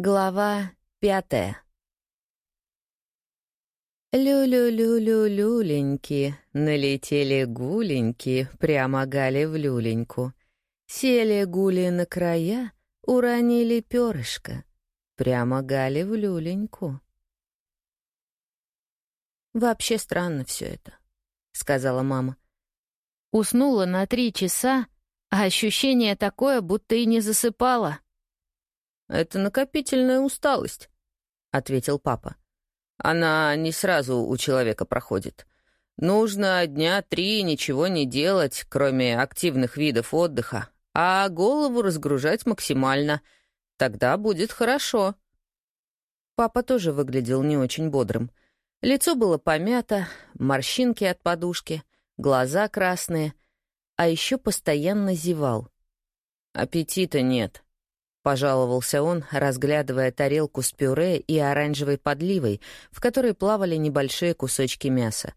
Глава пятая Лю-лю-лю-лю-люленьки, налетели гуленьки, прямо гали в люленьку. Сели гули на края, уронили перышко, прямо гали в люленьку. «Вообще странно все это», — сказала мама. Уснула на три часа, а ощущение такое, будто и не засыпала. «Это накопительная усталость», — ответил папа. «Она не сразу у человека проходит. Нужно дня три ничего не делать, кроме активных видов отдыха, а голову разгружать максимально. Тогда будет хорошо». Папа тоже выглядел не очень бодрым. Лицо было помято, морщинки от подушки, глаза красные, а еще постоянно зевал. «Аппетита нет», Пожаловался он, разглядывая тарелку с пюре и оранжевой подливой, в которой плавали небольшие кусочки мяса.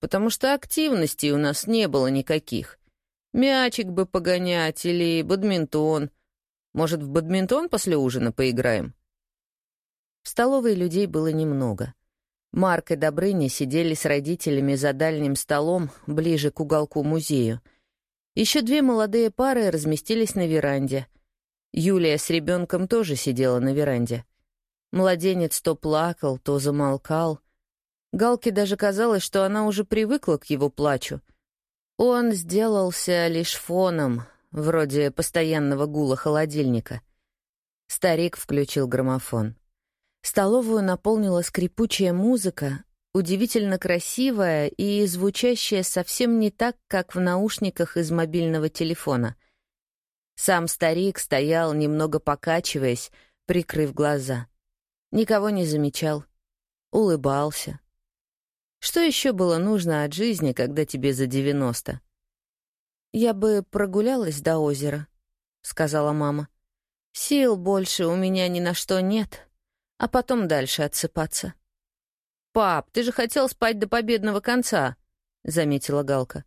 «Потому что активностей у нас не было никаких. Мячик бы погонять или бадминтон. Может, в бадминтон после ужина поиграем?» В столовой людей было немного. Марк и Добрыня сидели с родителями за дальним столом, ближе к уголку музею. Еще две молодые пары разместились на веранде — Юлия с ребенком тоже сидела на веранде. Младенец то плакал, то замолкал. Галке даже казалось, что она уже привыкла к его плачу. Он сделался лишь фоном, вроде постоянного гула холодильника. Старик включил граммофон. Столовую наполнила скрипучая музыка, удивительно красивая и звучащая совсем не так, как в наушниках из мобильного телефона. Сам старик стоял, немного покачиваясь, прикрыв глаза. Никого не замечал. Улыбался. Что еще было нужно от жизни, когда тебе за девяносто? «Я бы прогулялась до озера», — сказала мама. «Сил больше у меня ни на что нет, а потом дальше отсыпаться». «Пап, ты же хотел спать до победного конца», — заметила Галка.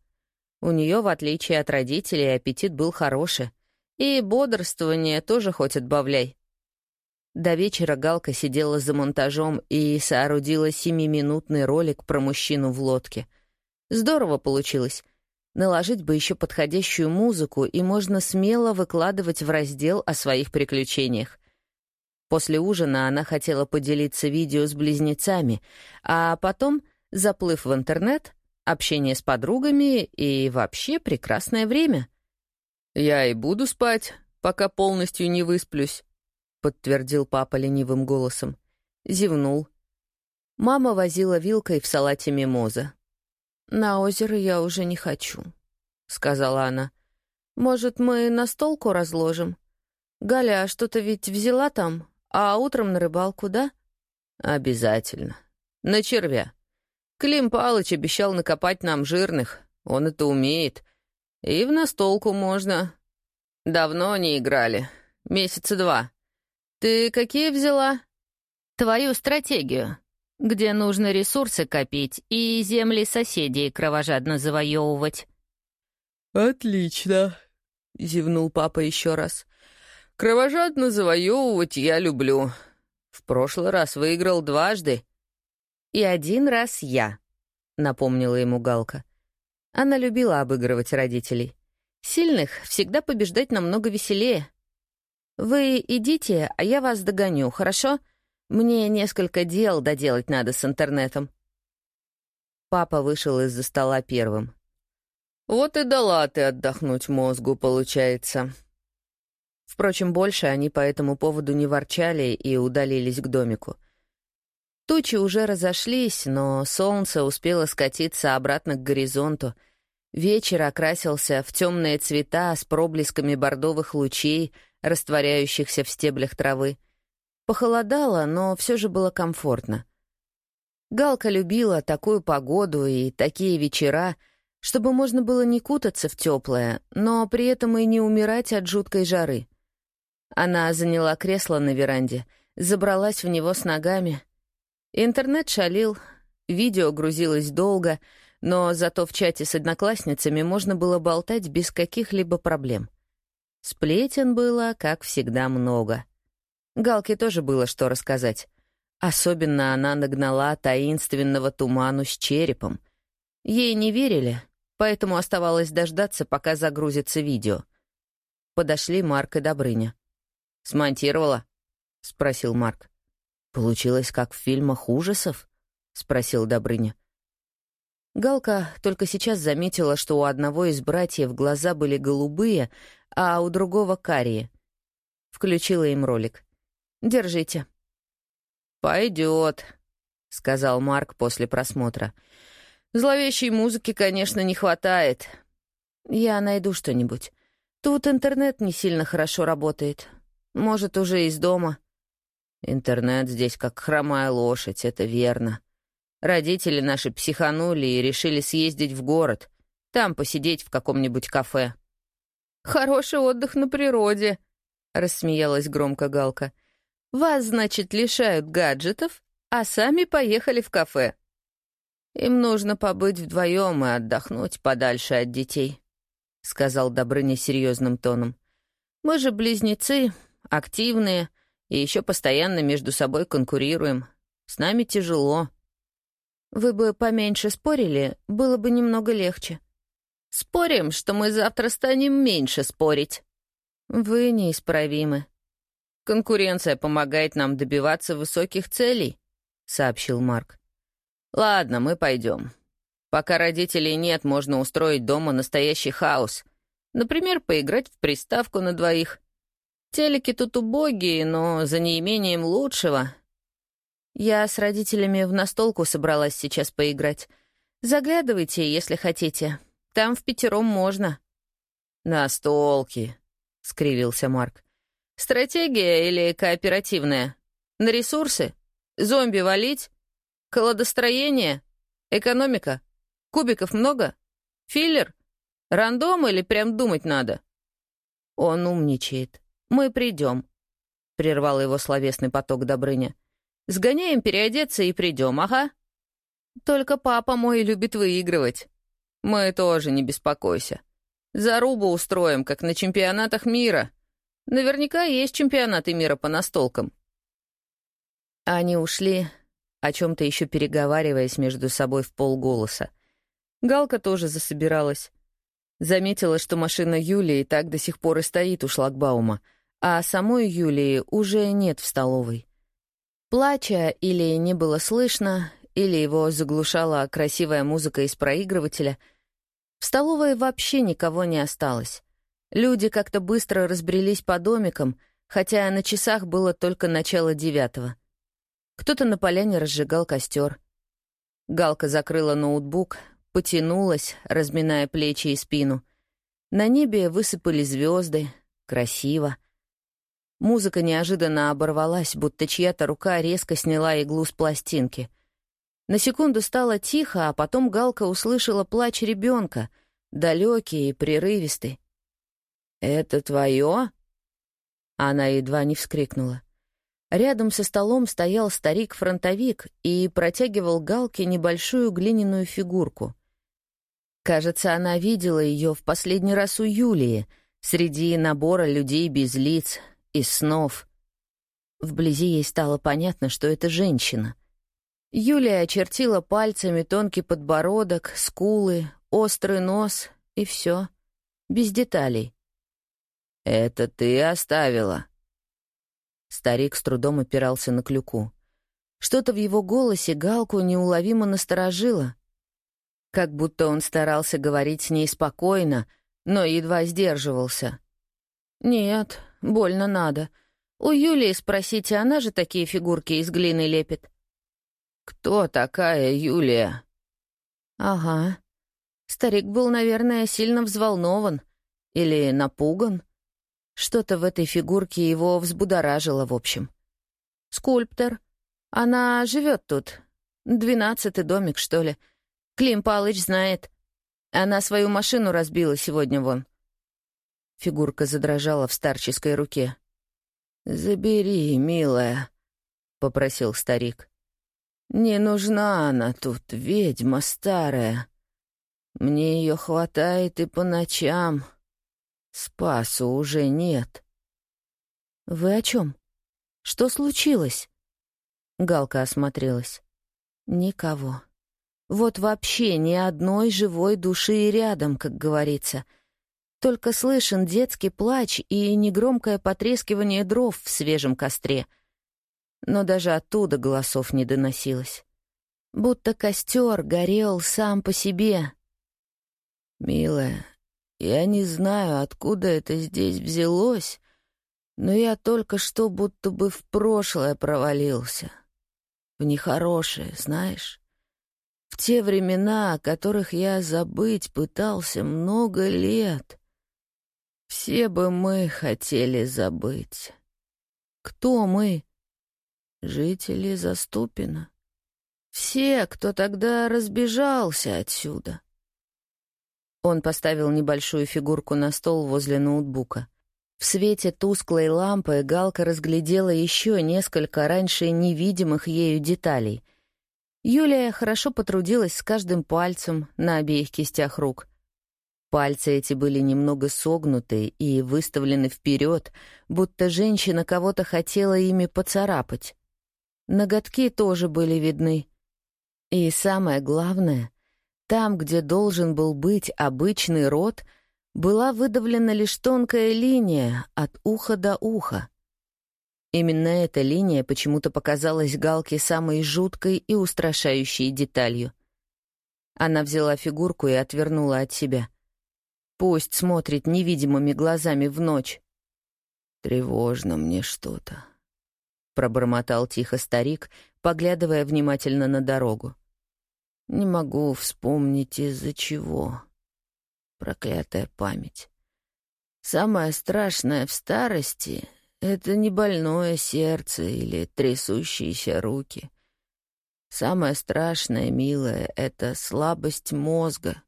У нее, в отличие от родителей, аппетит был хороший. И бодрствование тоже хоть отбавляй. До вечера Галка сидела за монтажом и соорудила семиминутный ролик про мужчину в лодке. Здорово получилось. Наложить бы еще подходящую музыку, и можно смело выкладывать в раздел о своих приключениях. После ужина она хотела поделиться видео с близнецами, а потом, заплыв в интернет, общение с подругами и вообще прекрасное время — «Я и буду спать, пока полностью не высплюсь», — подтвердил папа ленивым голосом. Зевнул. Мама возила вилкой в салате мимоза. «На озеро я уже не хочу», — сказала она. «Может, мы на столку разложим? Галя что-то ведь взяла там, а утром на рыбалку, да?» «Обязательно. На червя. Клим Палыч обещал накопать нам жирных. Он это умеет. И в настолку можно. Давно не играли. Месяца два. Ты какие взяла? Твою стратегию, где нужно ресурсы копить и земли соседей кровожадно завоевывать. Отлично, зевнул папа еще раз. Кровожадно завоевывать я люблю. В прошлый раз выиграл дважды. И один раз я, напомнила ему Галка. Она любила обыгрывать родителей. Сильных всегда побеждать намного веселее. Вы идите, а я вас догоню, хорошо? Мне несколько дел доделать надо с интернетом. Папа вышел из-за стола первым. «Вот и дала ты отдохнуть мозгу, получается». Впрочем, больше они по этому поводу не ворчали и удалились к домику. Тучи уже разошлись, но солнце успело скатиться обратно к горизонту — Вечер окрасился в темные цвета с проблесками бордовых лучей, растворяющихся в стеблях травы. Похолодало, но все же было комфортно. Галка любила такую погоду и такие вечера, чтобы можно было не кутаться в теплое, но при этом и не умирать от жуткой жары. Она заняла кресло на веранде, забралась в него с ногами. Интернет шалил, видео грузилось долго — но зато в чате с одноклассницами можно было болтать без каких-либо проблем. Сплетен было, как всегда, много. Галке тоже было что рассказать. Особенно она нагнала таинственного туману с черепом. Ей не верили, поэтому оставалось дождаться, пока загрузится видео. Подошли Марк и Добрыня. «Смонтировала?» — спросил Марк. «Получилось, как в фильмах ужасов?» — спросил Добрыня. Галка только сейчас заметила, что у одного из братьев глаза были голубые, а у другого — карие. Включила им ролик. «Держите». «Пойдет», — сказал Марк после просмотра. «Зловещей музыки, конечно, не хватает. Я найду что-нибудь. Тут интернет не сильно хорошо работает. Может, уже из дома». «Интернет здесь как хромая лошадь, это верно. Родители наши психанули и решили съездить в город, там посидеть в каком-нибудь кафе». «Хороший отдых на природе», — рассмеялась громко Галка. Вас, значит, лишают гаджетов, а сами поехали в кафе. Им нужно побыть вдвоем и отдохнуть подальше от детей, — сказал Добрыня серьезным тоном. Мы же близнецы, активные, и еще постоянно между собой конкурируем. С нами тяжело. Вы бы поменьше спорили, было бы немного легче. Спорим, что мы завтра станем меньше спорить. Вы неисправимы. Конкуренция помогает нам добиваться высоких целей», — сообщил Марк. «Ладно, мы пойдем. Пока родителей нет, можно устроить дома настоящий хаос. Например, поиграть в приставку на двоих. Телеки тут убогие, но за неимением лучшего. Я с родителями в настолку собралась сейчас поиграть. Заглядывайте, если хотите. Там в пятером можно». «Настолки», — скривился Марк. Стратегия или кооперативная? На ресурсы? Зомби валить? Колодостроение? Экономика? Кубиков много? Филлер? Рандом или прям думать надо? Он умничает. Мы придем, — прервал его словесный поток Добрыня. Сгоняем переодеться и придем, ага. Только папа мой любит выигрывать. Мы тоже, не беспокойся. Зарубу устроим, как на чемпионатах мира. Наверняка есть чемпионаты мира по настолкам. Они ушли, о чем-то еще переговариваясь между собой в полголоса. Галка тоже засобиралась. Заметила, что машина Юлии так до сих пор и стоит у шлагбаума, а самой Юлии уже нет в столовой. Плача или не было слышно, или его заглушала красивая музыка из проигрывателя, в столовой вообще никого не осталось. Люди как-то быстро разбрелись по домикам, хотя на часах было только начало девятого. Кто-то на поляне разжигал костер. Галка закрыла ноутбук, потянулась, разминая плечи и спину. На небе высыпали звезды, красиво. Музыка неожиданно оборвалась, будто чья-то рука резко сняла иглу с пластинки. На секунду стало тихо, а потом Галка услышала плач ребенка, далекий и прерывистый. «Это твое?» Она едва не вскрикнула. Рядом со столом стоял старик-фронтовик и протягивал Галке небольшую глиняную фигурку. Кажется, она видела ее в последний раз у Юлии, среди набора людей без лиц, и снов. Вблизи ей стало понятно, что это женщина. Юлия очертила пальцами тонкий подбородок, скулы, острый нос и все, без деталей. «Это ты оставила?» Старик с трудом опирался на клюку. Что-то в его голосе Галку неуловимо насторожило. Как будто он старался говорить с ней спокойно, но едва сдерживался. «Нет, больно надо. У Юлии спросите, она же такие фигурки из глины лепит». «Кто такая Юлия?» «Ага». Старик был, наверное, сильно взволнован или напуган. Что-то в этой фигурке его взбудоражило, в общем. «Скульптор. Она живет тут. Двенадцатый домик, что ли. Клим Палыч знает. Она свою машину разбила сегодня вон». Фигурка задрожала в старческой руке. «Забери, милая», — попросил старик. «Не нужна она тут, ведьма старая. Мне ее хватает и по ночам». Спасу уже нет. Вы о чем? Что случилось?» Галка осмотрелась. «Никого. Вот вообще ни одной живой души рядом, как говорится. Только слышен детский плач и негромкое потрескивание дров в свежем костре. Но даже оттуда голосов не доносилось. Будто костер горел сам по себе. «Милая, я не знаю, откуда это здесь взялось, но я только что будто бы в прошлое провалился. В нехорошее, знаешь?» В те времена, о которых я забыть пытался много лет. Все бы мы хотели забыть. Кто мы? Жители Заступина. Все, кто тогда разбежался отсюда. Он поставил небольшую фигурку на стол возле ноутбука. В свете тусклой лампы Галка разглядела еще несколько раньше невидимых ею деталей — Юлия хорошо потрудилась с каждым пальцем на обеих кистях рук. Пальцы эти были немного согнуты и выставлены вперед, будто женщина кого-то хотела ими поцарапать. Ноготки тоже были видны. И самое главное, там, где должен был быть обычный рот, была выдавлена лишь тонкая линия от уха до уха. Именно эта линия почему-то показалась Галке самой жуткой и устрашающей деталью. Она взяла фигурку и отвернула от себя. Пусть смотрит невидимыми глазами в ночь. «Тревожно мне что-то», — пробормотал тихо старик, поглядывая внимательно на дорогу. «Не могу вспомнить, из-за чего. Проклятая память. Самое страшное в старости это не больное сердце или трясущиеся руки. Самое страшное, милое, — это слабость мозга.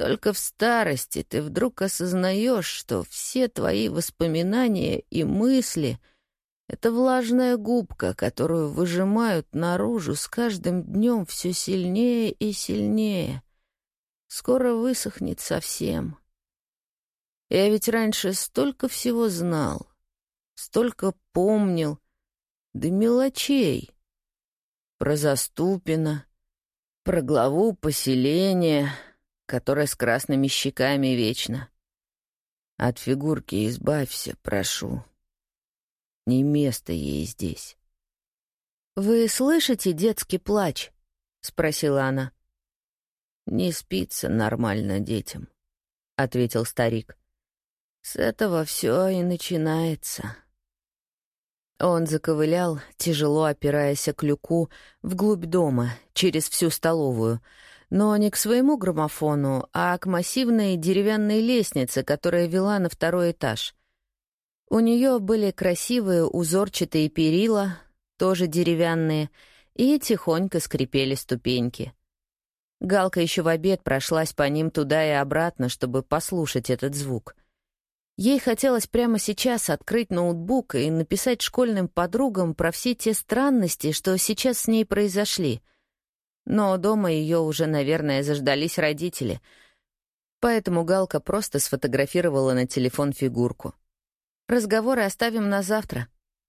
Только в старости ты вдруг осознаешь, что все твои воспоминания и мысли — это влажная губка, которую выжимают наружу с каждым днем все сильнее и сильнее. Скоро высохнет совсем. Я ведь раньше столько всего знал столько помнил, да мелочей. Про Заступина, про главу поселения, которая с красными щеками вечно. От фигурки избавься, прошу. Не место ей здесь. «Вы слышите детский плач?» — спросила она. «Не спится нормально детям», — ответил старик. «С этого все и начинается». Он заковылял, тяжело опираясь о клюку, вглубь дома, через всю столовую, но не к своему граммофону, а к массивной деревянной лестнице, которая вела на второй этаж. У нее были красивые узорчатые перила, тоже деревянные, и тихонько скрипели ступеньки. Галка еще в обед прошлась по ним туда и обратно, чтобы послушать этот звук — Ей хотелось прямо сейчас открыть ноутбук и написать школьным подругам про все те странности, что сейчас с ней произошли. Но дома ее уже, наверное, заждались родители. Поэтому Галка просто сфотографировала на телефон фигурку. Разговоры оставим на завтра.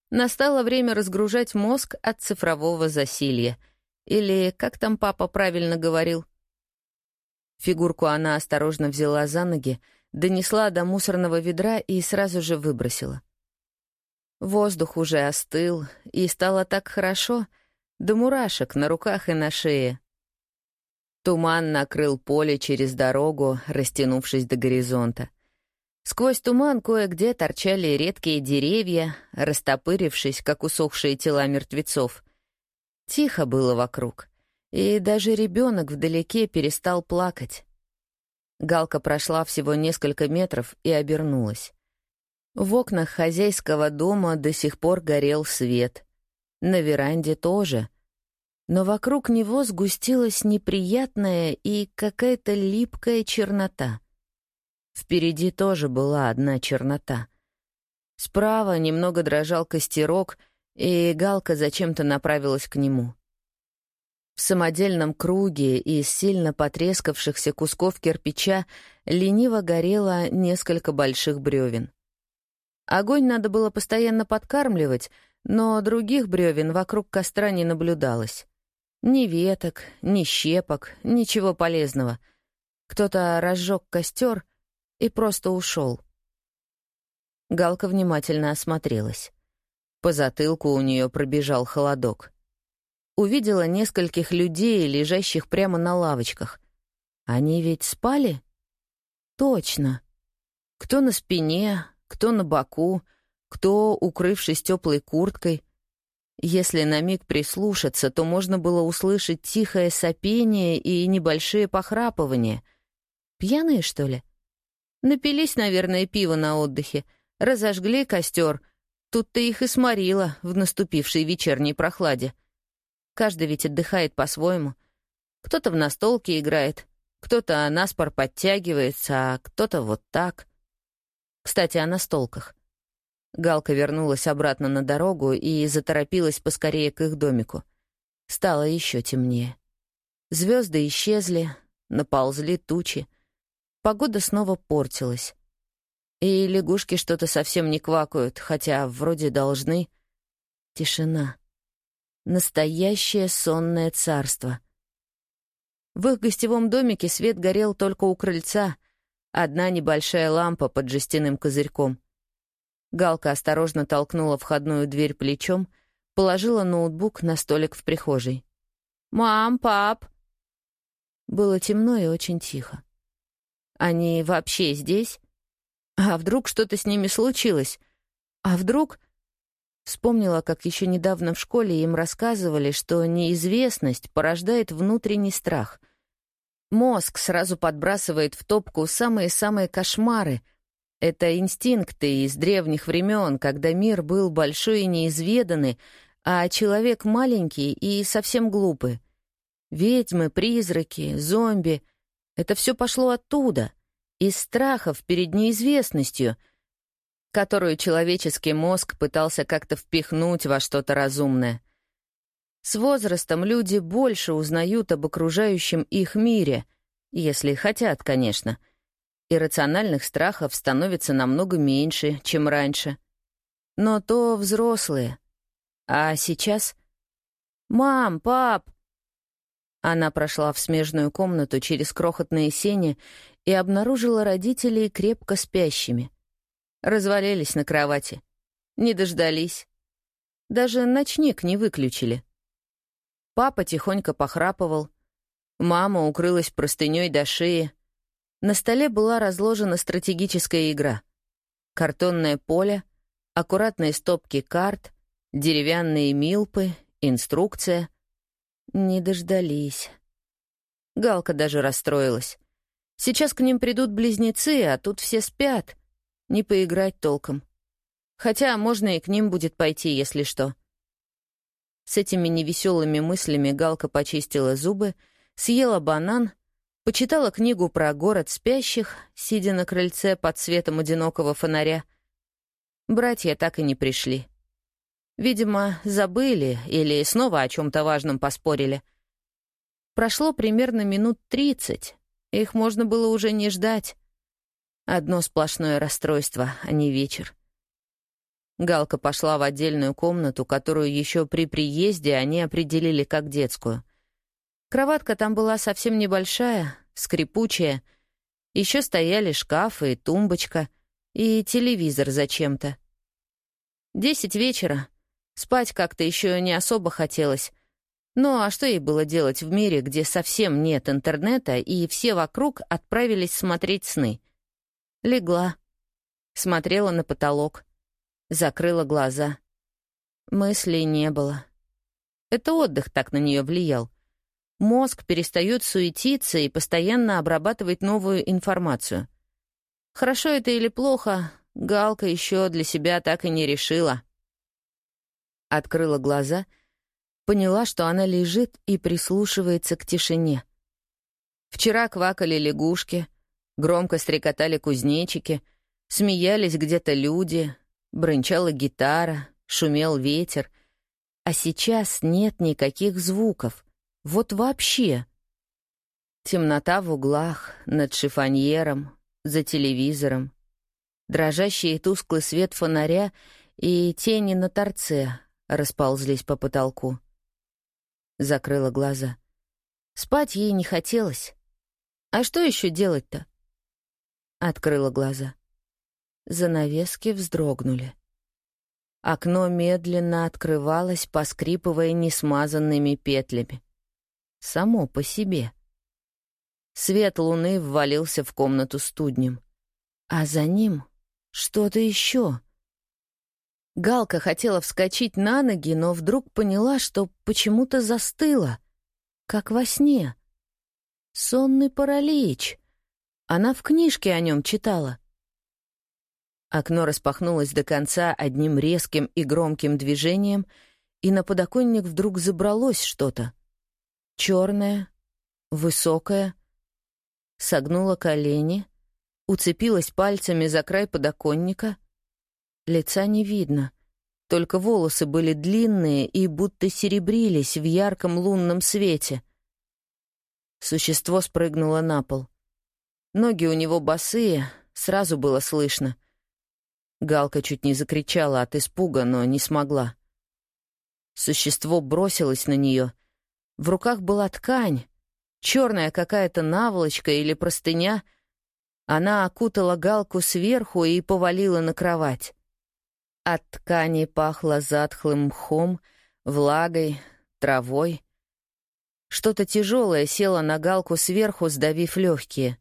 Настало время разгружать мозг от цифрового засилья. Или, как там папа правильно говорил? Фигурку она осторожно взяла за ноги, донесла до мусорного ведра и сразу же выбросила. Воздух уже остыл, и стало так хорошо, до мурашек на руках и на шее. Туман накрыл поле через дорогу, растянувшись до горизонта. Сквозь туман кое-где торчали редкие деревья, растопырившись, как усохшие тела мертвецов. Тихо было вокруг, и даже ребенок вдалеке перестал плакать. Галка прошла всего несколько метров и обернулась. В окнах хозяйского дома до сих пор горел свет. На веранде тоже. Но вокруг него сгустилась неприятная и какая-то липкая чернота. Впереди тоже была одна чернота. Справа немного дрожал костерок, и Галка зачем-то направилась к нему. В самодельном круге из сильно потрескавшихся кусков кирпича лениво горело несколько больших бревен. Огонь надо было постоянно подкармливать, но других бревен вокруг костра не наблюдалось. Ни веток, ни щепок, ничего полезного. Кто-то разжег костер и просто ушел. Галка внимательно осмотрелась. По затылку у нее пробежал холодок. Увидела нескольких людей, лежащих прямо на лавочках. Они ведь спали? Точно. Кто на спине, кто на боку, кто, укрывшись теплой курткой. Если на миг прислушаться, то можно было услышать тихое сопение и небольшие похрапывания. Пьяные, что ли? Напились, наверное, пива на отдыхе, разожгли костер. Тут-то их и сморило в наступившей вечерней прохладе. Каждый ведь отдыхает по-своему. Кто-то в настолке играет, кто-то наспор подтягивается, а кто-то вот так. Кстати, о настолках. Галка вернулась обратно на дорогу и заторопилась поскорее к их домику. Стало еще темнее. Звезды исчезли, наползли тучи. Погода снова портилась. И лягушки что-то совсем не квакают, хотя вроде должны. Тишина. Настоящее сонное царство. В их гостевом домике свет горел только у крыльца, одна небольшая лампа под жестяным козырьком. Галка осторожно толкнула входную дверь плечом, положила ноутбук на столик в прихожей. «Мам, пап!» Было темно и очень тихо. «Они вообще здесь? А вдруг что-то с ними случилось? А вдруг...» Вспомнила, как еще недавно в школе им рассказывали, что неизвестность порождает внутренний страх. Мозг сразу подбрасывает в топку самые-самые кошмары. Это инстинкты из древних времен, когда мир был большой и неизведанный, а человек маленький и совсем глупый. Ведьмы, призраки, зомби — это все пошло оттуда, из страхов перед неизвестностью — которую человеческий мозг пытался как-то впихнуть во что-то разумное. С возрастом люди больше узнают об окружающем их мире, если хотят, конечно. И рациональных страхов становится намного меньше, чем раньше. Но то взрослые. А сейчас... «Мам, пап!» Она прошла в смежную комнату через крохотные сени и обнаружила родителей крепко спящими — Развалились на кровати. Не дождались. Даже ночник не выключили. Папа тихонько похрапывал. Мама укрылась простыней до шеи. На столе была разложена стратегическая игра. Картонное поле, аккуратные стопки карт, деревянные милпы, инструкция. Не дождались. Галка даже расстроилась. Сейчас к ним придут близнецы, а тут все спят — не поиграть толком. Хотя можно и к ним будет пойти, если что. С этими невеселыми мыслями Галка почистила зубы, съела банан, почитала книгу про город спящих, сидя на крыльце под светом одинокого фонаря. Братья так и не пришли. Видимо, забыли или снова о чем-то важном поспорили. Прошло примерно минут тридцать. Их можно было уже не ждать. Одно сплошное расстройство, а не вечер. Галка пошла в отдельную комнату, которую еще при приезде они определили как детскую. Кроватка там была совсем небольшая, скрипучая. Еще стояли шкафы и тумбочка, и телевизор зачем-то. Десять вечера. Спать как-то еще не особо хотелось. Ну а что ей было делать в мире, где совсем нет интернета, и все вокруг отправились смотреть сны — Легла. Смотрела на потолок. Закрыла глаза. Мыслей не было. Это отдых так на нее влиял. Мозг перестает суетиться и постоянно обрабатывать новую информацию. Хорошо это или плохо, Галка еще для себя так и не решила. Открыла глаза, поняла, что она лежит и прислушивается к тишине. Вчера квакали лягушки — Громко стрекотали кузнечики, смеялись где-то люди, брынчала гитара, шумел ветер. А сейчас нет никаких звуков. Вот вообще. Темнота в углах, над шифоньером, за телевизором. Дрожащий и тусклый свет фонаря и тени на торце, расползлись по потолку. Закрыла глаза. Спать ей не хотелось. А что еще делать-то? Открыла глаза. Занавески вздрогнули. Окно медленно открывалось, поскрипывая несмазанными петлями. Само по себе. Свет луны ввалился в комнату студнем. А за ним что-то еще. Галка хотела вскочить на ноги, но вдруг поняла, что почему-то застыла, как во сне. Сонный паралич. Она в книжке о нем читала. Окно распахнулось до конца одним резким и громким движением, и на подоконник вдруг забралось что-то. Черное, высокое, согнула колени, уцепилась пальцами за край подоконника. Лица не видно, только волосы были длинные и будто серебрились в ярком лунном свете. Существо спрыгнуло на пол. Ноги у него босые, сразу было слышно. Галка чуть не закричала от испуга, но не смогла. Существо бросилось на нее. В руках была ткань, черная какая-то наволочка или простыня. Она окутала Галку сверху и повалила на кровать. От ткани пахло затхлым мхом, влагой, травой. Что-то тяжелое село на Галку сверху, сдавив легкие.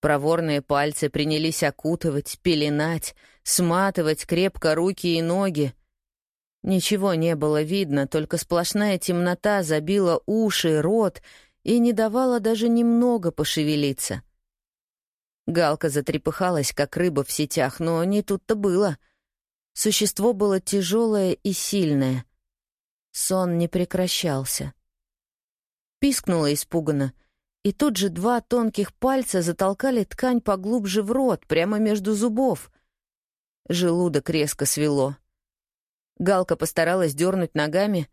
Проворные пальцы принялись окутывать, пеленать, сматывать крепко руки и ноги. Ничего не было видно, только сплошная темнота забила уши, рот и не давала даже немного пошевелиться. Галка затрепыхалась, как рыба в сетях, но не тут-то было. Существо было тяжелое и сильное. Сон не прекращался. Пискнула испуганно — и тут же два тонких пальца затолкали ткань поглубже в рот, прямо между зубов. Желудок резко свело. Галка постаралась дернуть ногами.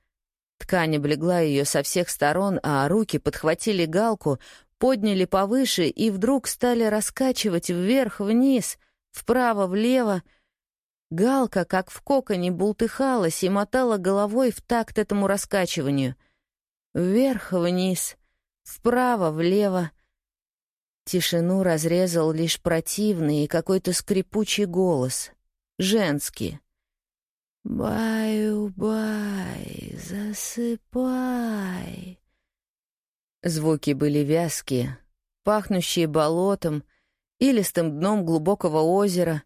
Ткань облегла ее со всех сторон, а руки подхватили галку, подняли повыше и вдруг стали раскачивать вверх-вниз, вправо-влево. Галка, как в коконе, бултыхалась и мотала головой в такт этому раскачиванию. Вверх-вниз — вправо-влево. Тишину разрезал лишь противный и какой-то скрипучий голос, женский. «Баю-бай, засыпай». Звуки были вязкие, пахнущие болотом, илистым дном глубокого озера.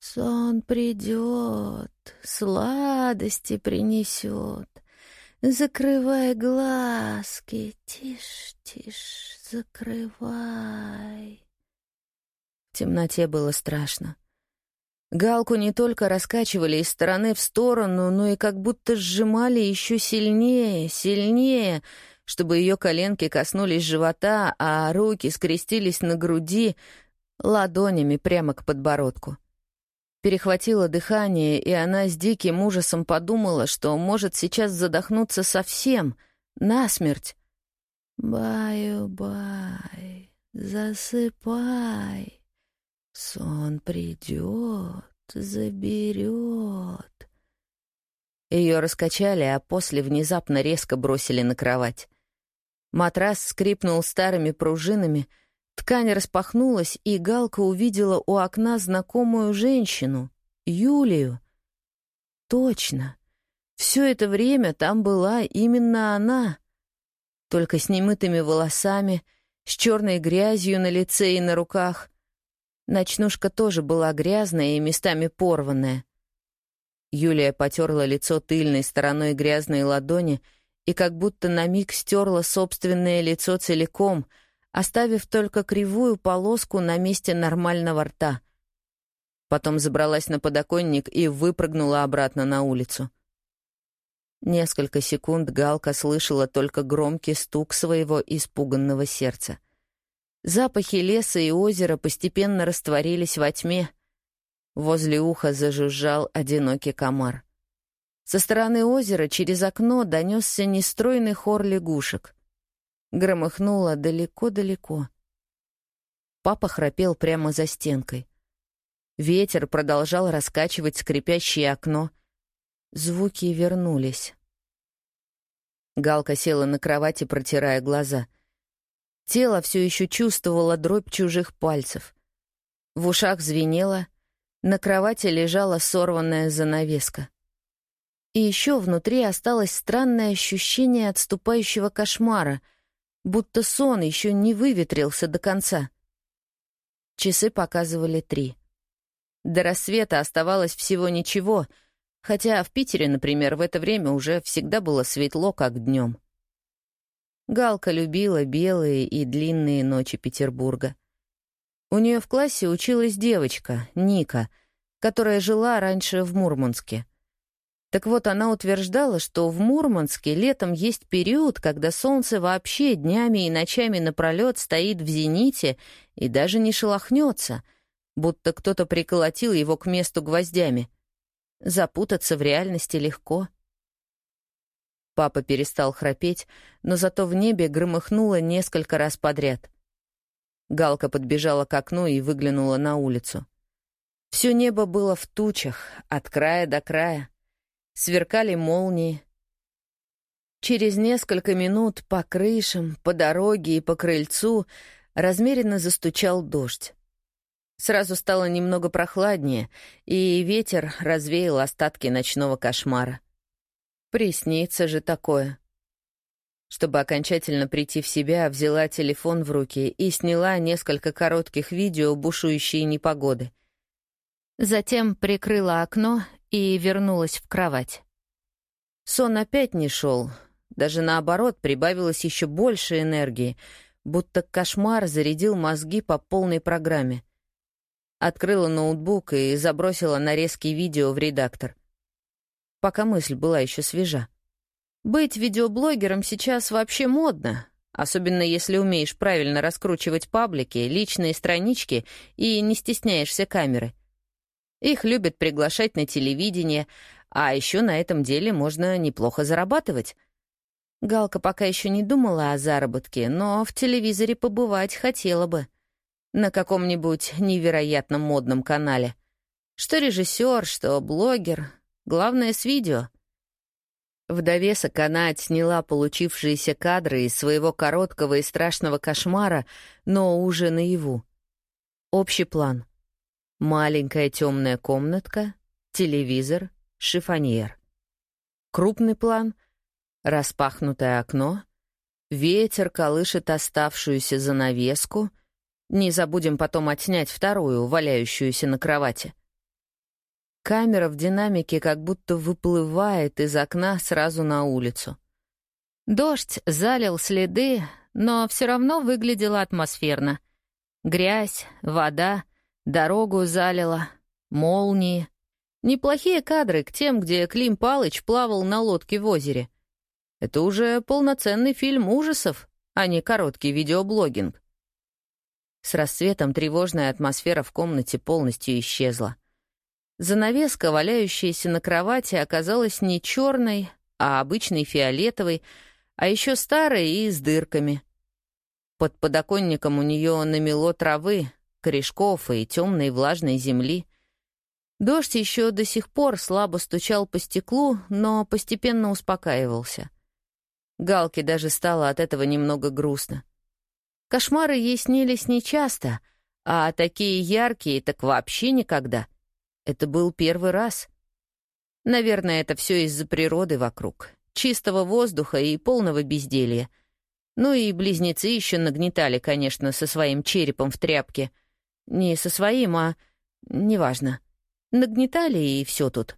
«Сон придет, сладости принесет, Закрывай глазки, тише, тише, закрывай. В темноте было страшно. Галку не только раскачивали из стороны в сторону, но и как будто сжимали еще сильнее, сильнее, чтобы ее коленки коснулись живота, а руки скрестились на груди ладонями прямо к подбородку. Перехватило дыхание, и она с диким ужасом подумала, что может сейчас задохнуться совсем, насмерть. «Баю-бай, засыпай, сон придет, заберет». Ее раскачали, а после внезапно резко бросили на кровать. Матрас скрипнул старыми пружинами — Ткань распахнулась, и Галка увидела у окна знакомую женщину, Юлию. Точно. Все это время там была именно она. Только с немытыми волосами, с черной грязью на лице и на руках. Ночнушка тоже была грязная и местами порванная. Юлия потерла лицо тыльной стороной грязной ладони и как будто на миг стерла собственное лицо целиком — оставив только кривую полоску на месте нормального рта. Потом забралась на подоконник и выпрыгнула обратно на улицу. Несколько секунд Галка слышала только громкий стук своего испуганного сердца. Запахи леса и озера постепенно растворились во тьме. Возле уха зажужжал одинокий комар. Со стороны озера через окно донесся нестройный хор лягушек — громыхнуло далеко-далеко. Папа храпел прямо за стенкой. Ветер продолжал раскачивать скрипящее окно. звуки вернулись. Галка села на кровати, протирая глаза. Тело все еще чувствовало дробь чужих пальцев. В ушах звенело, на кровати лежала сорванная занавеска. И еще внутри осталось странное ощущение отступающего кошмара, будто сон еще не выветрился до конца. Часы показывали три. До рассвета оставалось всего ничего, хотя в Питере, например, в это время уже всегда было светло, как днем. Галка любила белые и длинные ночи Петербурга. У нее в классе училась девочка, Ника, которая жила раньше в Мурманске. Так вот, она утверждала, что в Мурманске летом есть период, когда солнце вообще днями и ночами напролет стоит в зените и даже не шелохнется, будто кто-то приколотил его к месту гвоздями. Запутаться в реальности легко. Папа перестал храпеть, но зато в небе громыхнуло несколько раз подряд. Галка подбежала к окну и выглянула на улицу. Все небо было в тучах, от края до края сверкали молнии. Через несколько минут по крышам, по дороге и по крыльцу размеренно застучал дождь. Сразу стало немного прохладнее, и ветер развеял остатки ночного кошмара. Приснится же такое. Чтобы окончательно прийти в себя, взяла телефон в руки и сняла несколько коротких видео бушующей непогоды. Затем прикрыла окно и вернулась в кровать. Сон опять не шел, даже наоборот, прибавилось еще больше энергии, будто кошмар зарядил мозги по полной программе. Открыла ноутбук и забросила нарезки видео в редактор. Пока мысль была еще свежа. Быть видеоблогером сейчас вообще модно, особенно если умеешь правильно раскручивать паблики, личные странички и не стесняешься камеры — их любят приглашать на телевидение, а еще на этом деле можно неплохо зарабатывать. Галка пока еще не думала о заработке, но в телевизоре побывать хотела бы. На каком-нибудь невероятно модном канале. Что режиссер, что блогер. Главное, с видео. В довесок она отсняла получившиеся кадры из своего короткого и страшного кошмара, но уже наяву. Общий план — Маленькая темная комнатка, телевизор, шифоньер. Крупный план, распахнутое окно, ветер колышет оставшуюся занавеску, не забудем потом отснять вторую, валяющуюся на кровати. Камера в динамике как будто выплывает из окна сразу на улицу. Дождь залил следы, но все равно выглядело атмосферно. Грязь, вода — Дорогу залило, молнии. Неплохие кадры к тем, где Клим Палыч плавал на лодке в озере. Это уже полноценный фильм ужасов, а не короткий видеоблогинг. С рассветом тревожная атмосфера в комнате полностью исчезла. Занавеска, валяющаяся на кровати, оказалась не черной, а обычной фиолетовой, а еще старой и с дырками. Под подоконником у нее намело травы, корешков и темной влажной земли. Дождь еще до сих пор слабо стучал по стеклу, но постепенно успокаивался. Галке даже стало от этого немного грустно. Кошмары ей снились нечасто, а такие яркие так вообще никогда. Это был первый раз. Наверное, это все из-за природы вокруг, чистого воздуха и полного безделья. Ну и близнецы еще нагнетали, конечно, со своим черепом в тряпке — не со своим, а... Неважно. Нагнетали, и все тут.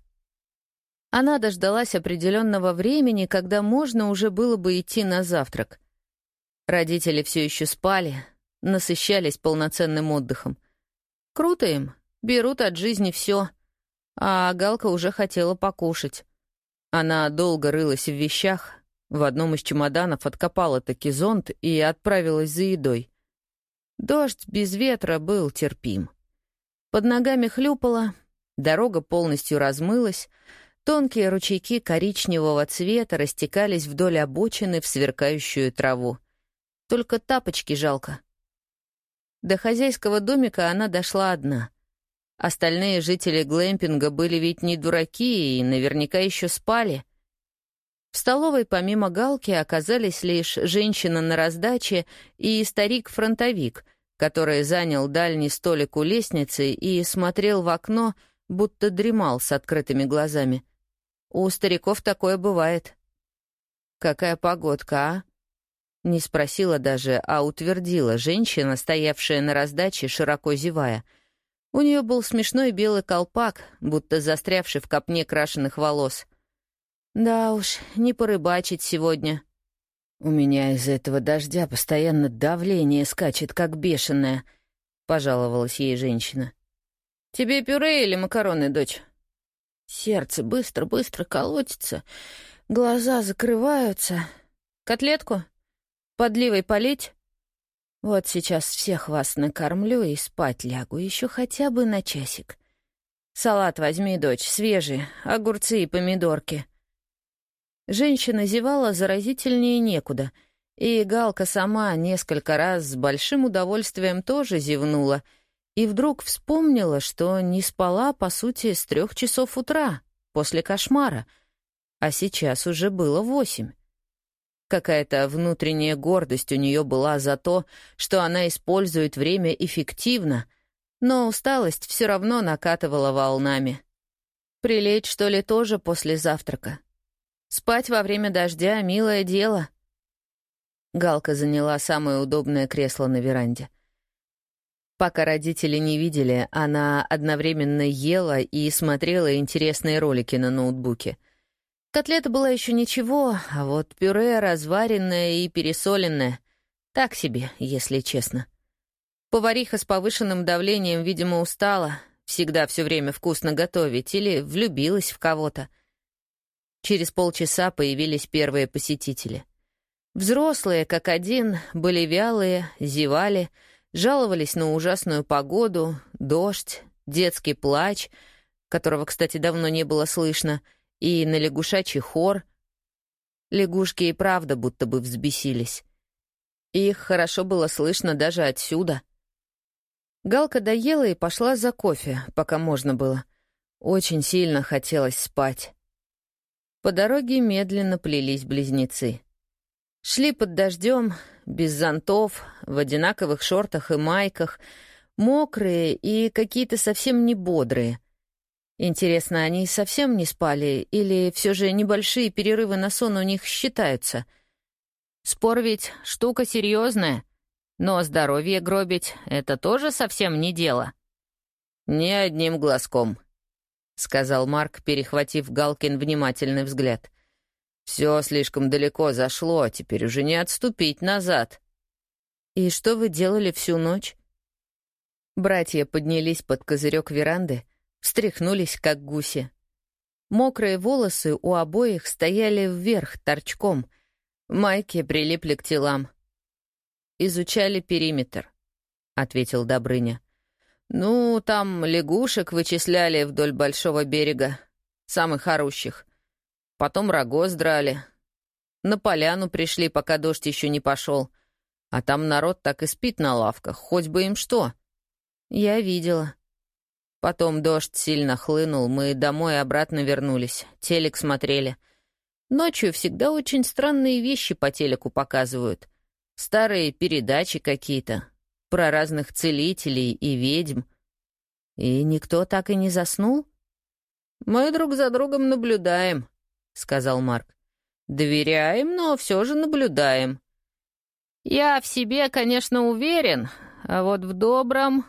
Она дождалась определенного времени, когда можно уже было бы идти на завтрак. Родители все еще спали, насыщались полноценным отдыхом. Круто им, берут от жизни все. А Галка уже хотела покушать. Она долго рылась в вещах, в одном из чемоданов откопала таки зонт и отправилась за едой. Дождь без ветра был терпим. Под ногами хлюпало, дорога полностью размылась, тонкие ручейки коричневого цвета растекались вдоль обочины в сверкающую траву. Только тапочки жалко. До хозяйского домика она дошла одна. Остальные жители глэмпинга были ведь не дураки и наверняка еще спали. В столовой помимо Галки оказались лишь женщина на раздаче и старик-фронтовик, который занял дальний столик у лестницы и смотрел в окно, будто дремал с открытыми глазами. У стариков такое бывает. «Какая погодка, а?» Не спросила даже, а утвердила женщина, стоявшая на раздаче, широко зевая. У нее был смешной белый колпак, будто застрявший в копне крашеных волос. «Да уж, не порыбачить сегодня». «У меня из-за этого дождя постоянно давление скачет, как бешеное», — пожаловалась ей женщина. «Тебе пюре или макароны, дочь?» Сердце быстро-быстро колотится, глаза закрываются. «Котлетку?» Подливой полить? Вот сейчас всех вас накормлю и спать лягу, еще хотя бы на часик. Салат возьми, дочь, свежий, огурцы и помидорки. Женщина зевала заразительнее некуда, и Галка сама несколько раз с большим удовольствием тоже зевнула, и вдруг вспомнила, что не спала, по сути, с трех часов утра, после кошмара, а сейчас уже было восемь. Какая-то внутренняя гордость у нее была за то, что она использует время эффективно, но усталость все равно накатывала волнами. Прилечь, что ли, тоже после завтрака? Спать во время дождя — милое дело. Галка заняла самое удобное кресло на веранде. Пока родители не видели, она одновременно ела и смотрела интересные ролики на ноутбуке — Котлета была еще ничего, а вот пюре разваренное и пересоленное. Так себе, если честно. Повариха с повышенным давлением, видимо, устала. Всегда все время вкусно готовить или влюбилась в кого-то. Через полчаса появились первые посетители. Взрослые, как один, были вялые, зевали, жаловались на ужасную погоду, дождь, детский плач, которого, кстати, давно не было слышно — и на лягушачий хор. Лягушки и правда будто бы взбесились. Их хорошо было слышно даже отсюда. Галка доела и пошла за кофе, пока можно было. Очень сильно хотелось спать. По дороге медленно плелись близнецы. Шли под дождем, без зонтов, в одинаковых шортах и майках, мокрые и какие-то совсем не бодрые. Интересно, они совсем не спали или все же небольшие перерывы на сон у них считаются? Спор ведь штука серьезная, но здоровье гробить — это тоже совсем не дело. «Ни одним глазком», — сказал Марк, перехватив Галкин внимательный взгляд. «Все слишком далеко зашло, теперь уже не отступить назад». «И что вы делали всю ночь?» Братья поднялись под козырек веранды, встряхнулись, как гуси. Мокрые волосы у обоих стояли вверх торчком, майки прилипли к телам. «Изучали периметр», — ответил Добрыня. «Ну, там лягушек вычисляли вдоль большого берега, самых орущих. Потом рогоз драли. На поляну пришли, пока дождь еще не пошел. А там народ так и спит на лавках, хоть бы им что». «Я видела», Потом дождь сильно хлынул, мы домой обратно вернулись, телек смотрели. Ночью всегда очень странные вещи по телеку показывают. Старые передачи какие-то, про разных целителей и ведьм. И никто так и не заснул? «Мы друг за другом наблюдаем», — сказал Марк. «Доверяем, но все же наблюдаем. Я в себе, конечно, уверен, а вот в добром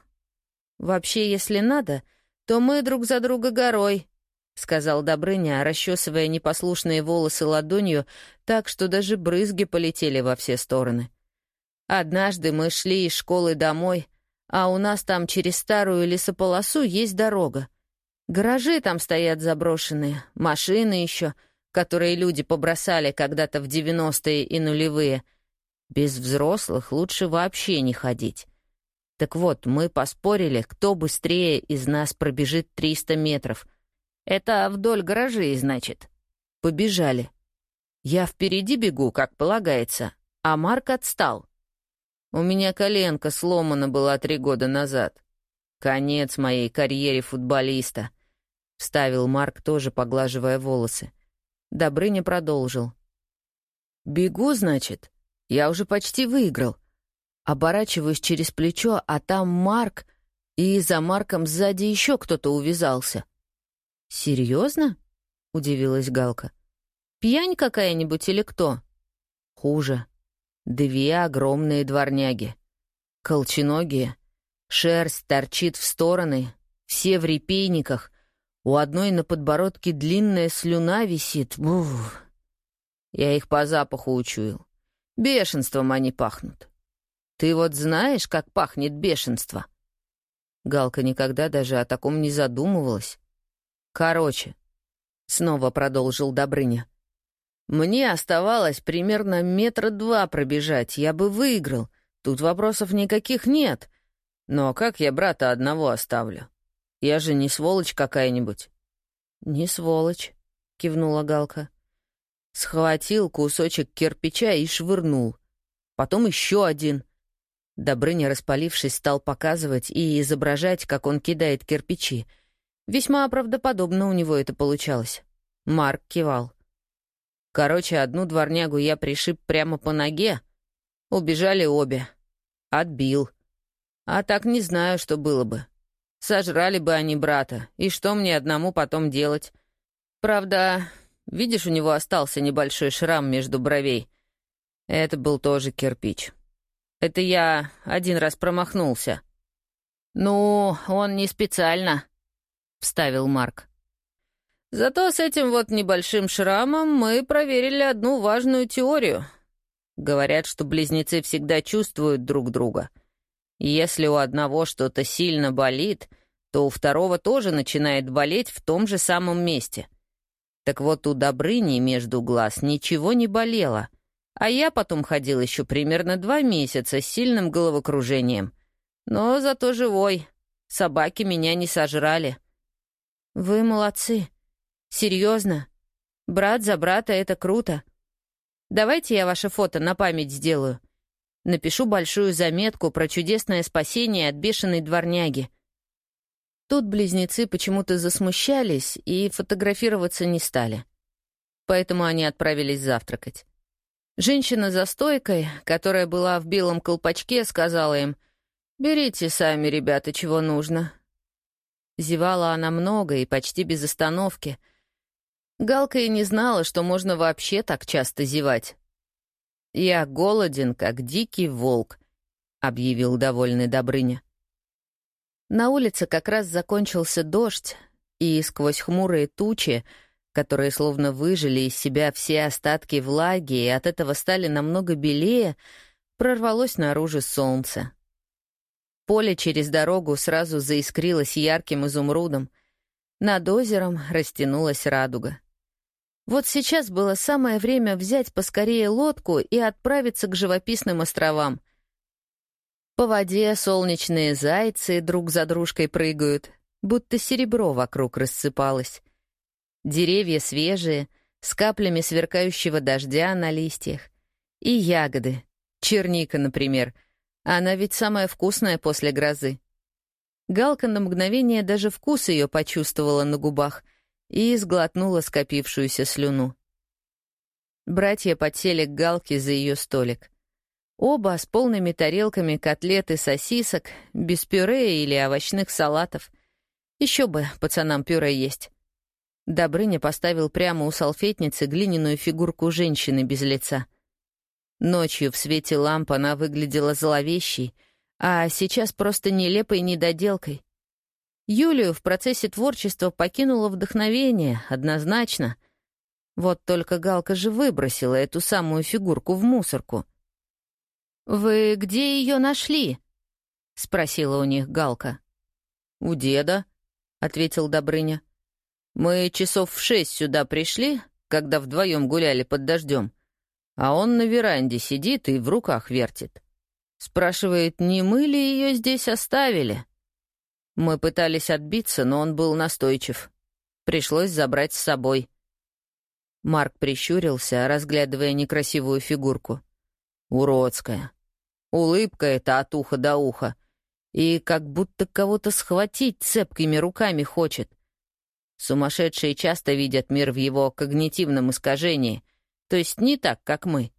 «Вообще, если надо, то мы друг за друга горой», — сказал Добрыня, расчесывая непослушные волосы ладонью так, что даже брызги полетели во все стороны. «Однажды мы шли из школы домой, а у нас там через старую лесополосу есть дорога. Гаражи там стоят заброшенные, машины еще, которые люди побросали когда-то в девяностые и нулевые. Без взрослых лучше вообще не ходить. Так вот, мы поспорили, кто быстрее из нас пробежит 300 метров. Это вдоль гаражей, значит. Побежали. Я впереди бегу, как полагается, а Марк отстал. У меня коленка сломана была три года назад. конец моей карьере футболиста», — вставил Марк, тоже поглаживая волосы. Добрыня продолжил. «Бегу, значит? Я уже почти выиграл. Оборачиваюсь через плечо, а там Марк, и за Марком сзади еще кто-то увязался». «Серьезно?» — удивилась Галка. «Пьянь какая-нибудь или кто?» «Хуже. Две огромные дворняги. Колченогие. Шерсть торчит в стороны, все в репейниках. У одной на подбородке длинная слюна висит. Бух. Я их по запаху учуял. Бешенством они пахнут. Ты вот знаешь, как пахнет бешенство?» Галка никогда даже о таком не задумывалась. «Короче», — снова продолжил Добрыня, «мне оставалось примерно метра два пробежать, я бы выиграл, тут вопросов никаких нет. Но как я брата одного оставлю? Я же не сволочь какая-нибудь». «Не сволочь», — кивнула Галка. Схватил кусочек кирпича и швырнул. Потом еще один. Добрыня, распалившись, стал показывать и изображать, как он кидает кирпичи — Весьма правдоподобно у него это получалось. Марк кивал. Короче, одну дворнягу я пришиб прямо по ноге. Убежали обе. Отбил. А так не знаю, что было бы. Сожрали бы они брата, и что мне одному потом делать? Правда, видишь, у него остался небольшой шрам между бровей. Это был тоже кирпич. Это я один раз промахнулся. Ну, он не специально, вставил Марк. Зато с этим вот небольшим шрамом мы проверили одну важную теорию. Говорят, что близнецы всегда чувствуют друг друга. Если у одного что-то сильно болит, то у второго тоже начинает болеть в том же самом месте. Так вот, у Добрыни между глаз ничего не болело, а я потом ходил еще примерно два месяца с сильным головокружением. Но зато живой. Собаки меня не сожрали. «Вы молодцы. Серьезно. Брат за брата — это круто. Давайте я ваше фото на память сделаю. Напишу большую заметку про чудесное спасение от бешеной дворняги». Тут близнецы почему-то засмущались и фотографироваться не стали. Поэтому они отправились завтракать. Женщина за стойкой, которая была в белом колпачке, сказала им, «Берите сами, ребята, чего нужно. Зевала она много и почти без остановки. Галка и не знала, что можно вообще так часто зевать. «Я голоден, как дикий волк», — объявил довольный Добрыня. На улице как раз закончился дождь, и сквозь хмурые тучи, которые словно выжили из себя все остатки влаги и от этого стали намного белее, прорвалось наружу солнце. Поле через дорогу сразу заискрилось ярким изумрудом. Над озером растянулась радуга. Вот сейчас было самое время взять поскорее лодку и отправиться к живописным островам. По воде солнечные зайцы друг за дружкой прыгают, будто серебро вокруг рассыпалось. Деревья свежие, с каплями сверкающего дождя на листьях. И ягоды, черника, например — она ведь самая вкусная после грозы. Галка на мгновение даже вкус ее почувствовала на губах и сглотнула скопившуюся слюну. Братья подсели к Галке за ее столик. Оба с полными тарелками котлет и сосисок, без пюре или овощных салатов. Еще бы пацанам пюре есть. Добрыня поставил прямо у салфетницы глиняную фигурку женщины без лица. Ночью в свете ламп она выглядела зловещей, а сейчас просто нелепой недоделкой. Юлию в процессе творчества покинуло вдохновение, однозначно. Вот только Галка же выбросила эту самую фигурку в мусорку. «Вы где ее нашли?» — спросила у них Галка. «У деда», — ответил Добрыня. «Мы часов в шесть сюда пришли, когда вдвоем гуляли под дождем а он на веранде сидит и в руках вертит. Спрашивает, не мы ли ее здесь оставили? Мы пытались отбиться, но он был настойчив. Пришлось забрать с собой. Марк прищурился, разглядывая некрасивую фигурку. Уродская. Улыбка эта от уха до уха. и как будто кого-то схватить цепкими руками хочет. Сумасшедшие часто видят мир в его когнитивном искажении, то есть не так, как мы.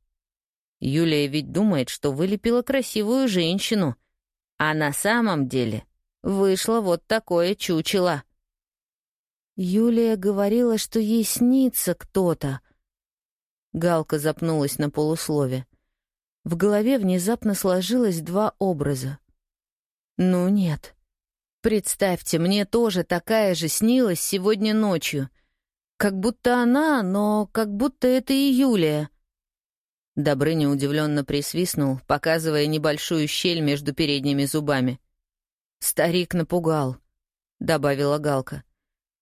Юлия ведь думает, что вылепила красивую женщину, а на самом деле вышло вот такое чучело. Юлия говорила, что ей снится кто-то. Галка запнулась на полуслове. В голове внезапно сложилось два образа. «Ну нет. Представьте, мне тоже такая же снилась сегодня ночью. Как будто она, но как будто это и Юлия». Добрыня удивленно присвистнул, показывая небольшую щель между передними зубами. «Старик напугал», — добавила Галка.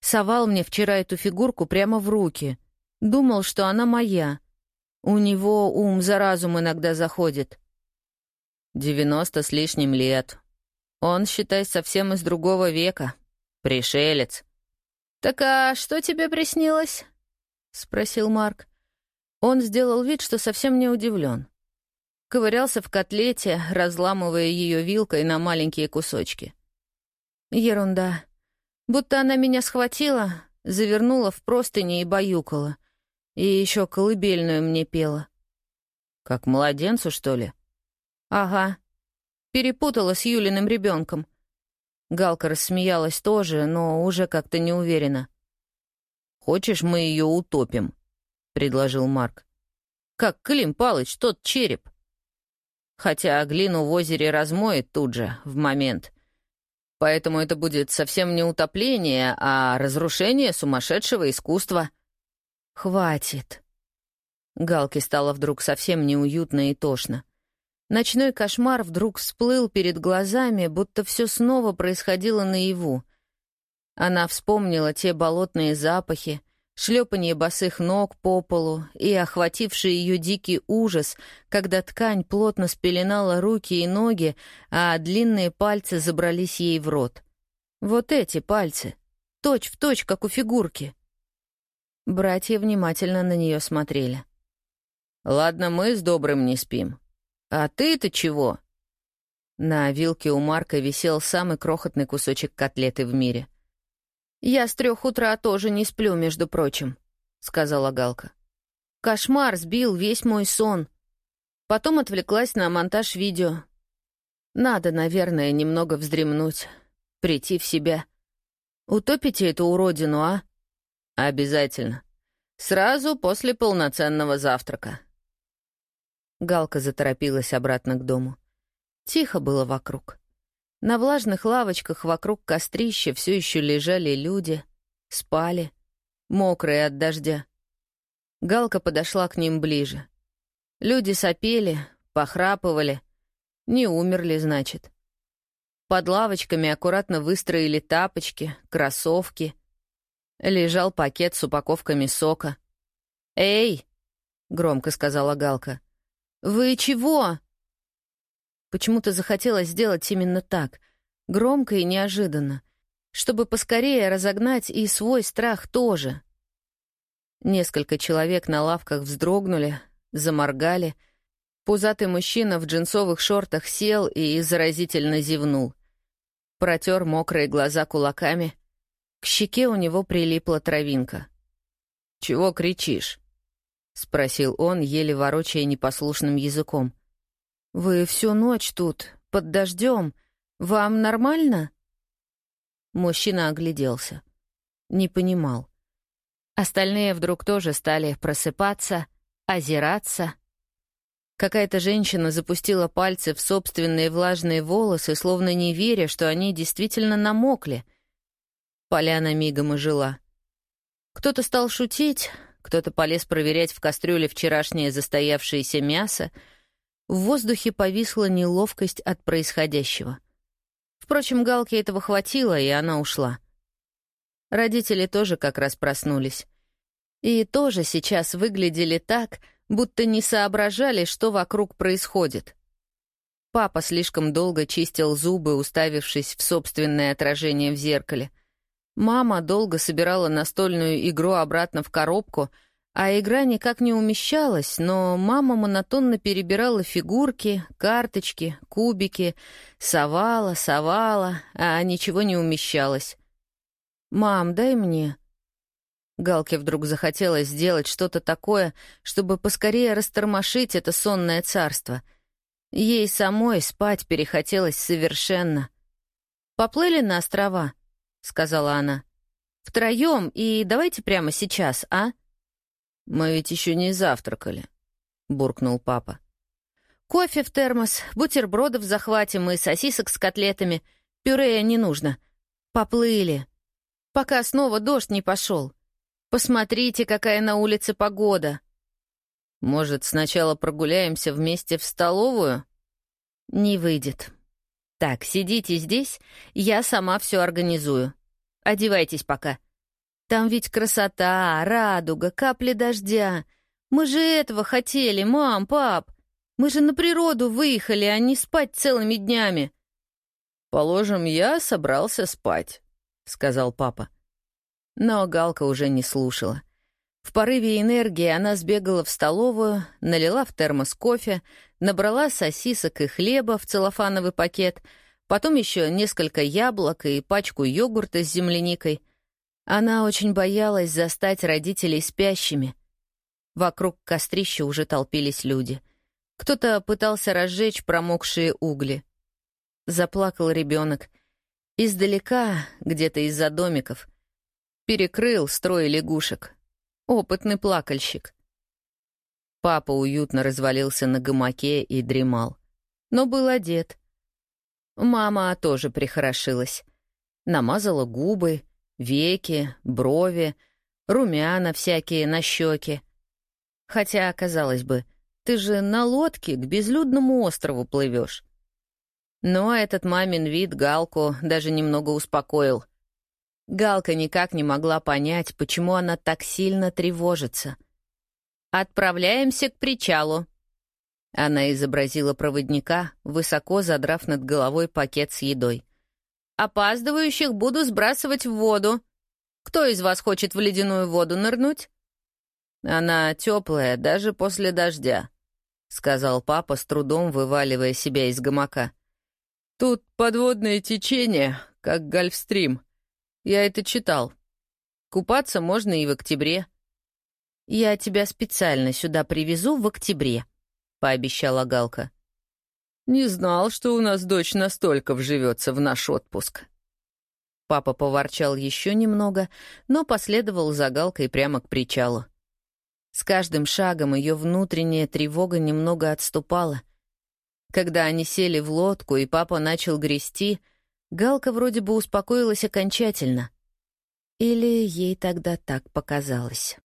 «Совал мне вчера эту фигурку прямо в руки. Думал, что она моя. У него ум за разум иногда заходит. Девяносто с лишним лет. Он, считай, совсем из другого века. Пришелец. «Так а что тебе приснилось?» — спросил Марк. Он сделал вид, что совсем не удивлен. Ковырялся в котлете, разламывая ее вилкой на маленькие кусочки. Ерунда. Будто она меня схватила, завернула в простыни и баюкала. И еще колыбельную мне пела. Как младенцу, что ли? Ага. Перепутала с Юлиным ребенком. Галка рассмеялась тоже, но уже как-то неуверенно. «Хочешь, мы ее утопим?» — предложил Марк. «Как Клим Палыч, тот череп. Хотя глину в озере размоет тут же, в момент. Поэтому это будет совсем не утопление, а разрушение сумасшедшего искусства». «Хватит». Галке стало вдруг совсем неуютно и тошно. Ночной кошмар вдруг всплыл перед глазами, будто все снова происходило наяву. Она вспомнила те болотные запахи, шлепанье босых ног по полу и охвативший ее дикий ужас, когда ткань плотно спеленала руки и ноги, а длинные пальцы забрались ей в рот. Вот эти пальцы, точь в точь, как у фигурки. Братья внимательно на нее смотрели. «Ладно, мы с Добрым не спим. А ты-то чего?» На вилке у Марка висел самый крохотный кусочек котлеты в мире. «Я с трех утра тоже не сплю, между прочим», — сказала Галка. «Кошмар сбил весь мой сон. Потом отвлеклась на монтаж видео. Надо, наверное, немного вздремнуть, прийти в себя. Утопите эту уродину, а?» «Обязательно. Сразу после полноценного завтрака». Галка заторопилась обратно к дому. Тихо было вокруг. На влажных лавочках вокруг кострища все еще лежали люди, спали, мокрые от дождя. Галка подошла к ним ближе. Люди сопели, похрапывали. Не умерли, значит. Под лавочками аккуратно выстроили тапочки, кроссовки — Лежал пакет с упаковками сока. «Эй!» — громко сказала Галка. «Вы чего?» Почему-то захотелось сделать именно так, громко и неожиданно, чтобы поскорее разогнать и свой страх тоже. Несколько человек на лавках вздрогнули, заморгали. Пузатый мужчина в джинсовых шортах сел и заразительно зевнул. Протер мокрые глаза кулаками — к щеке у него прилипла травинка. «Чего кричишь?» — спросил он, еле ворочая непослушным языком. «Вы всю ночь тут, под дождем. Вам нормально?» Мужчина огляделся. Не понимал. Остальные вдруг тоже стали просыпаться, озираться. Какая-то женщина запустила пальцы в собственные влажные волосы, словно не веря, что они действительно намокли — Поляна мигом ожила. Кто-то стал шутить, кто-то полез проверять в кастрюле вчерашнее застоявшееся мясо. В воздухе повисла неловкость от происходящего. Впрочем, Галке этого хватило, и она ушла. Родители тоже как раз проснулись. И тоже сейчас выглядели так, будто не соображали, что вокруг происходит. Папа слишком долго чистил зубы, уставившись в собственное отражение в зеркале — Мама долго собирала настольную игру обратно в коробку, А игра никак не умещалась, но мама монотонно перебирала фигурки, карточки, кубики, совала, совала, а ничего не умещалось. «Мам, дай мне». Галке вдруг захотелось сделать что-то такое, чтобы поскорее растормошить это сонное царство. Ей самой спать перехотелось совершенно. «Поплыли на острова», — сказала она. «Втроем, и давайте прямо сейчас, а?» «Мы ведь еще не завтракали», — буркнул папа. «Кофе в термос, бутербродов захватим и сосисок с котлетами. Пюре не нужно. Поплыли. Пока снова дождь не пошел. Посмотрите, какая на улице погода». «Может, сначала прогуляемся вместе в столовую?» «Не выйдет. Так, сидите здесь, я сама все организую. Одевайтесь пока». Там ведь красота, радуга, капли дождя. Мы же этого хотели, мам, пап. Мы же на природу выехали, а не спать целыми днями. «Положим, я собрался спать», — сказал папа. Но Галка уже не слушала. В порыве энергии она сбегала в столовую, налила в термос кофе, набрала сосисок и хлеба в целлофановый пакет, потом еще несколько яблок и пачку йогурта с земляникой — она очень боялась застать родителей спящими. Вокруг кострища уже толпились люди. Кто-то пытался разжечь промокшие угли. Заплакал ребенок. Издалека, где-то из-за домиков. Перекрыл строй лягушек. Опытный плакальщик. Папа уютно развалился на гамаке и дремал. Но был одет. Мама тоже прихорошилась. Намазала губы, Веки, брови, румяна всякие на щеки. Хотя, казалось бы, ты же на лодке к безлюдному острову плывешь. Но этот мамин вид Галку даже немного успокоил. Галка никак не могла понять, почему она так сильно тревожится. «Отправляемся к причалу». Она изобразила проводника, высоко задрав над головой пакет с едой. Опаздывающих буду сбрасывать в воду. Кто из вас хочет в ледяную воду нырнуть?» «Она теплая, даже после дождя», — сказал папа, с трудом вываливая себя из гамака. «Тут подводное течение, как гольфстрим. Я это читал. Купаться можно и в октябре». «Я тебя специально сюда привезу в октябре», — пообещала Галка. Не знал, что у нас дочь настолько вживется в наш отпуск. Папа поворчал еще немного, но последовал за Галкой прямо к причалу. С каждым шагом ее внутренняя тревога немного отступала. Когда они сели в лодку, и папа начал грести, Галка вроде бы успокоилась окончательно. Или ей тогда так показалось.